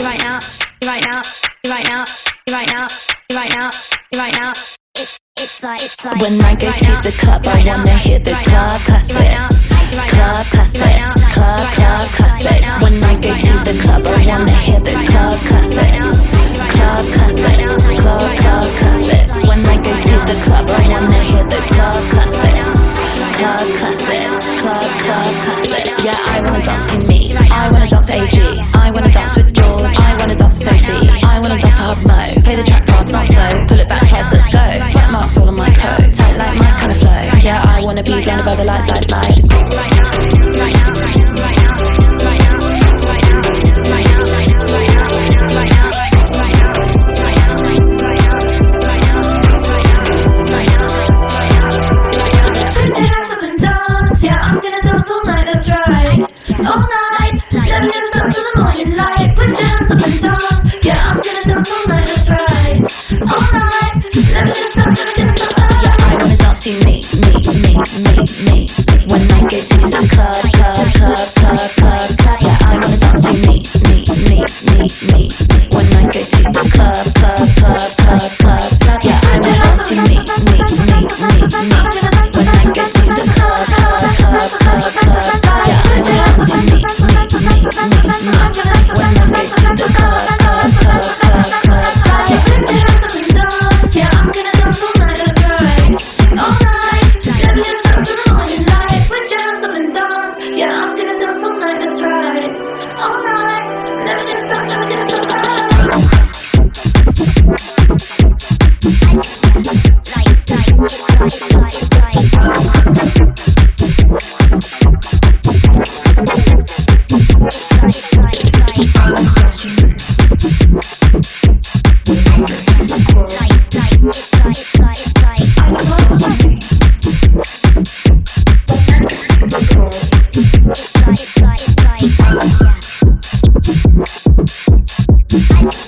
right now, right now, right now, right now, right now, right now. It's it's like it's like When I go to the club, I wanna hear those club classics. Club classics, club, club classics. When I go to the club, I wanna hear those club classics. Club classics, club, club classics. When I go to the club, I wanna hear those club classics. Club classics, club, club classics. Yeah, I wanna dance with me. I wanna dance to wanna be blind above the lights, lights, lights. Put your hands up and dance, yeah, I'm gonna dance all night, that's right. All night, let me dance up to the morning light. Put your hands up and dance, yeah, I'm gonna dance all night, to me, me, me, me. When I get to the club, club, club, club, Like,